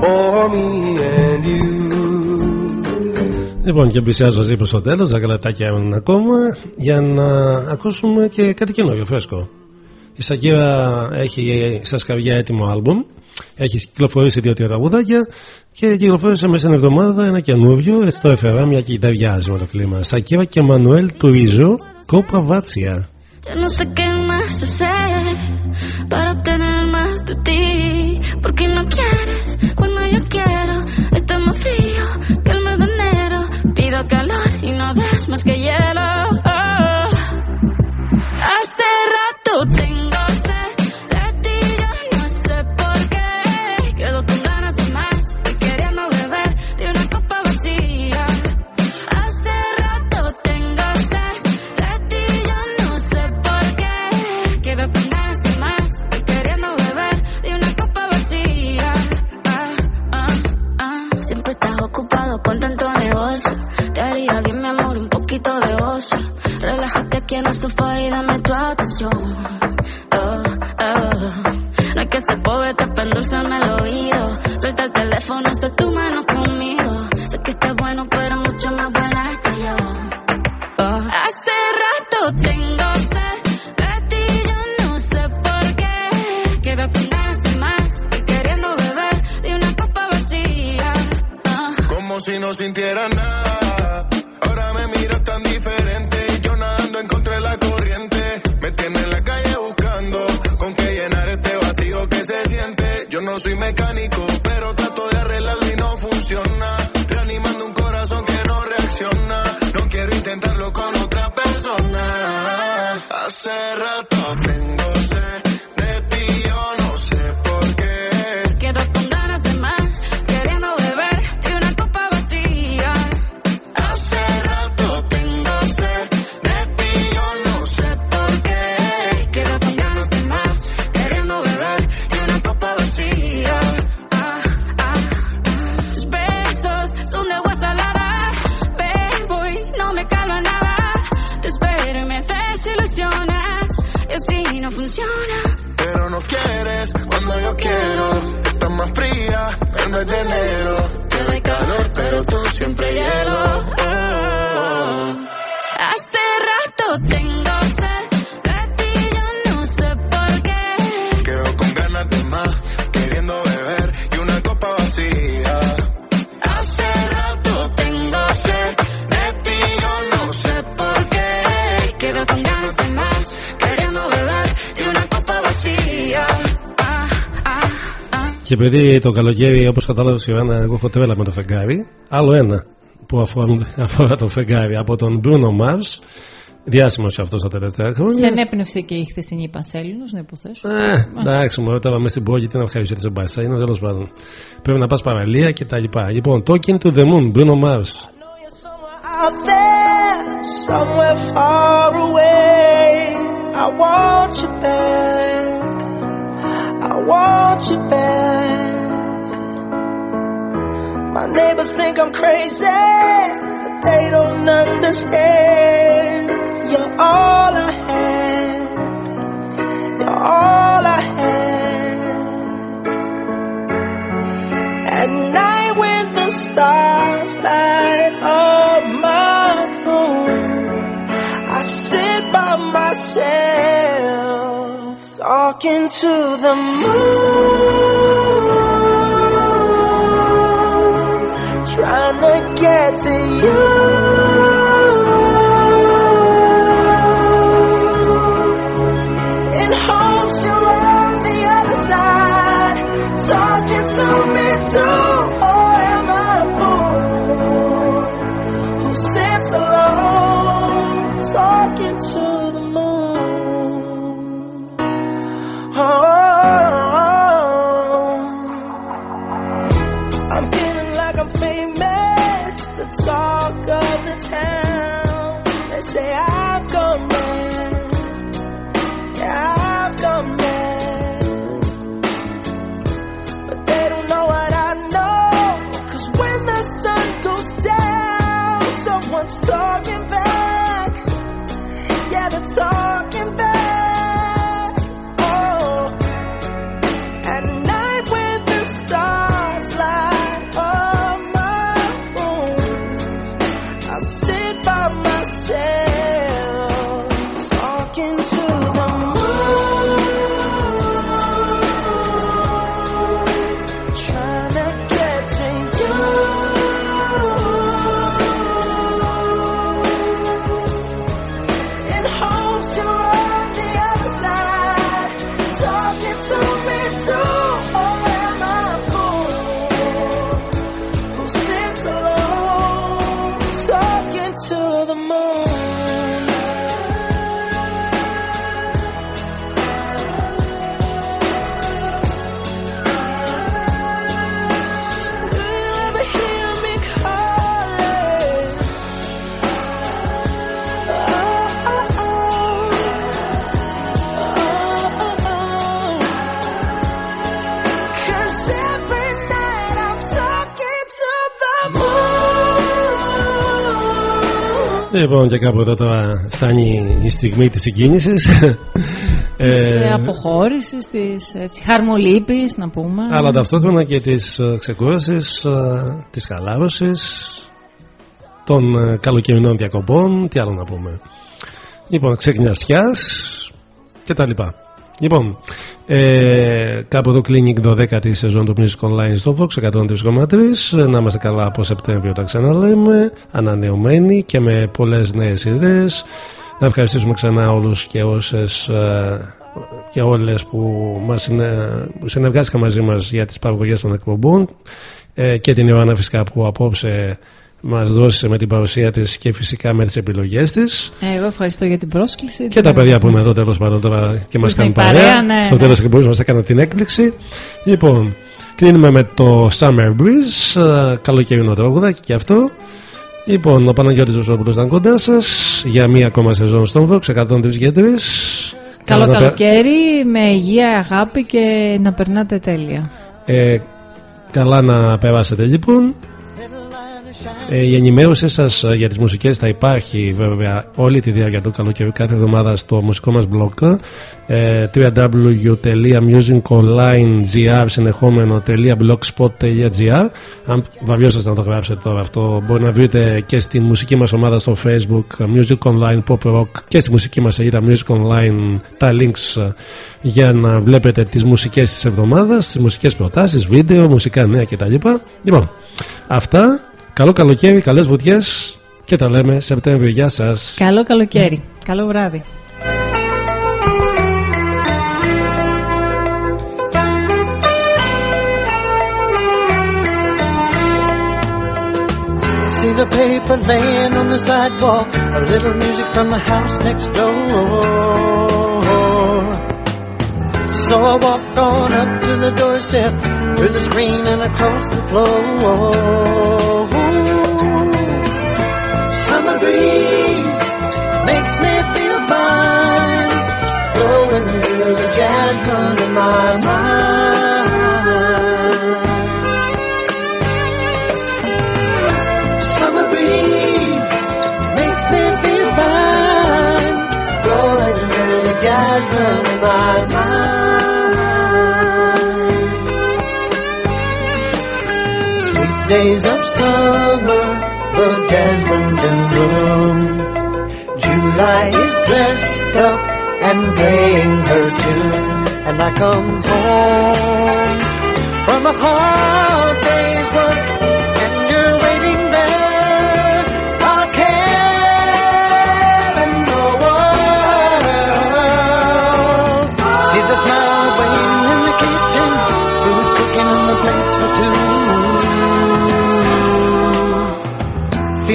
For me and you. Λοιπόν, και πλησιάζω προ το τέλος, 10 λεπτάκια έμειναν ακόμα για να ακούσουμε και κάτι καινούριο, φρέσκο. Η Σακύρα έχει στα σκαριά έτοιμο άλμπουμ. Έχει κυκλοφορήσει δύο-τρία τραγούδια και κυκλοφόρησε μέσα στην εβδομάδα ένα καινούριο. Έτσι το έφερα, μια και ταιριάζει με το κλίμα. Σακύρα και Μανουέλ Τουρίζο, Κόπα Βάτσια. Yo no sé qué más hacer para no sofá y dame tu atención. Και επειδή το καλοκαίρι, όπως κατάλαβες, Ιωάννα, εγώ έχω τρέλα με το φεγγάρι, άλλο ένα που αφορά, αφορά το φεγγάρι από τον Bruno Mars. Διάσημος αυτός τα τελευταία χρόνια. Σε ενέπνευσε και η χθεσινή Πανσέλινο, να υποθέσω. Ε, εντάξει, μου τώρα μέσα στην πόλη, τι να ευχαριστήσω την Μπασσέλινο, τέλος πάντων. Πρέπει να πας παραλία και τα λοιπά. Λοιπόν, Talking to the Moon, Bruno Mars. out there, somewhere far away. I want you back. I want you back. My neighbors think I'm crazy, but they don't understand. You're all I had. You're all I had. At night when the stars light up my room, I sit by myself talking to the moon, trying to get to you. In hopes you're on the other side, talking to me too. Or am I a fool who sits alone, talking to the moon? Oh, and say, I've gone mad. I've gone mad. But they don't know what I know. Cause when the sun goes down, someone's talking back. Yeah, they're talking back. Λοιπόν, και κάπου εδώ τώρα φτάνει η στιγμή της συγκίνησης. Της Ε, ε, αποχώρησης, της έτσι, χαρμολύπης, να πούμε. αλλά ταυτόχρονα και της ε, ξεκούρασης, ε, της χαλάρωσης, των ε, καλοκαιρινών διακοπών, τι άλλο να πούμε. Λοιπόν, ξεκνιαστιάς και τα λοιπά. Λοιπόν, ε, κάπου εδώ κλείνει η 12η σεζόν του Music Online στο Vox 103,3. Να είμαστε καλά από Σεπτέμβριο τα ξαναλέμε, ανανεωμένοι και με πολλές νέες ιδέες. Να ευχαριστήσουμε ξανά όλους και όσες ε, και όλες που μας συνε- που συνεργάστηκαν μαζί μας για τις παραγωγές των εκπομπών ε, και την Ιωάννα φυσικά που απόψε μας δώσε με την παρουσία της και φυσικά με τις επιλογές της Ε, Εγώ ευχαριστώ για την πρόσκληση. και τα παιδιά που είναι εδώ τέλος πάντων τώρα και μας Που ήρθαν κάνουν η παρέα, παρέα, ναι, στο ναι. τέλος εκπομπής μας έκανα την έκπληξη λοιπόν κλείνουμε με το Summer Breeze ε, καλοκαιρινό τραγουδάκι και αυτό λοιπόν ο Παναγιώτης Βουσόπουλος ήταν κοντά σας για μία ακόμα σεζόν στον Vox 103 και 3 Καλό Καλά να πε- καλοκαίρι, με υγεία, αγάπη και να περνάτε τέλεια. Ε, καλά να περάσετε λοιπόν. Ε, η ενημέρωσή σας για τις μουσικές θα υπάρχει βέβαια όλη τη διάρκεια του καλοκαιριού κάθε εβδομάδα στο μουσικό μας blog ε, www.musiconlinegr συνεχόμενο.blogspot.gr Αν βαβιώσαστε να το γράψετε τώρα αυτό μπορεί να βρείτε και στη μουσική μας ομάδα στο facebook Music Online Pop Rock και στη μουσική μας σελίδα Music Online τα links ε, για να βλέπετε τις μουσικές της εβδομάδας τις μουσικές προτάσεις, βίντεο, μουσικά νέα κτλ. Λοιπόν, αυτά καλό καλοκαίρι, καλές βουτιές και τα λέμε Σεπτέμβριο. Γεια σας. Καλό καλοκαίρι. Καλό βράδυ. See the paper laying on the sidewalk, a little music from the house next door. So I walk on up to the doorstep, through the screen and across the floor. Breeze makes me feel fine, blowing through the jasmine in my mind. Summer breeze makes me feel fine, blowing through the jasmine in my mind. Sweet days of summer, the in bloom. July is dressed up and playing her tune, and I come home from a hard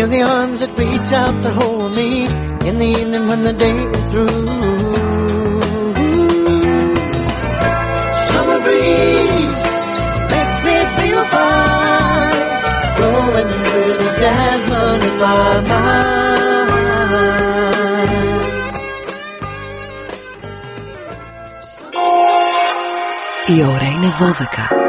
Feel the arms that reach out to hold me in the evening when the day is through. Summer breeze makes me feel fine, blowing through the jasmine in my mind. Η ώρα είναι 12.